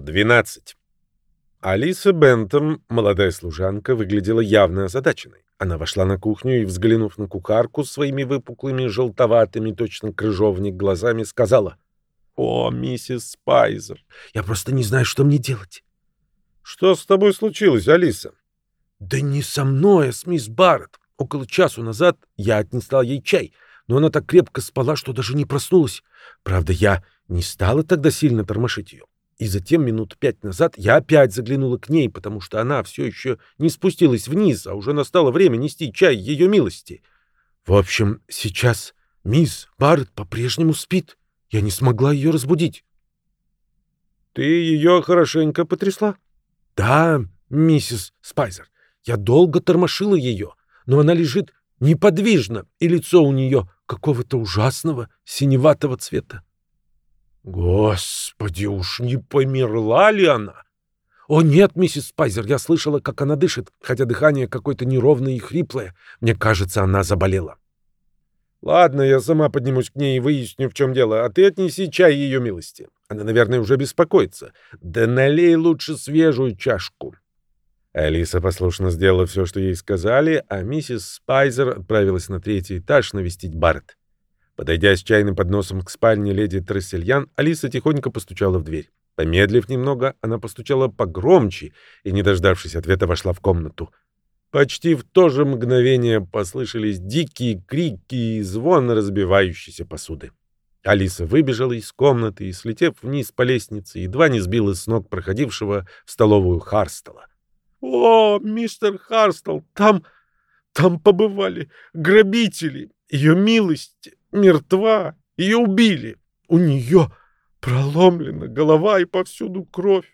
12. Алиса Бентом, молодая служанка, выглядела явно озадаченной. Она вошла на кухню и, взглянув на кухарку своими выпуклыми, желтоватыми, точно крыжовник, глазами, сказала, «О, миссис Спайзер, я просто не знаю, что мне делать». «Что с тобой случилось, Алиса?» «Да не со мной, а с мисс Барретт. Около часу назад я отнесла ей чай, но она так крепко спала, что даже не проснулась. Правда, я не стала тогда сильно тормошить ее. И затем минут пять назад я опять заглянула к ней, потому что она все еще не спустилась вниз, а уже настало время нести чай ее милости. В общем, сейчас мисс Барретт по-прежнему спит. Я не смогла ее разбудить. — Ты ее хорошенько потрясла? — Да, миссис Спайзер. Я долго тормошила ее, но она лежит неподвижно, и лицо у нее какого-то ужасного синеватого цвета. Господи, уж не померла ли она? О нет, миссис Спайзер, я слышала, как она дышит, хотя дыхание какое-то неровное и хриплое. Мне кажется, она заболела. Ладно, я сама поднимусь к ней и выясню, в чем дело, а ты отнеси чай ее милости. Она, наверное, уже беспокоится. Да налей лучше свежую чашку. Алиса послушно сделала все, что ей сказали, а миссис Спайзер отправилась на третий этаж навестить Барретт. Подойдя с чайным подносом к спальне леди Трессельян, Алиса тихонько постучала в дверь. Помедлив немного, она постучала погромче и, не дождавшись ответа, вошла в комнату. Почти в то же мгновение послышались дикие крики и звон разбивающейся посуды. Алиса выбежала из комнаты и, слетев вниз по лестнице, едва не сбила с ног проходившего в столовую Харстела. «О, мистер Харстел, там... там побывали грабители, ее милости!» Мертва, ее убили. У нее проломлена голова и повсюду кровь.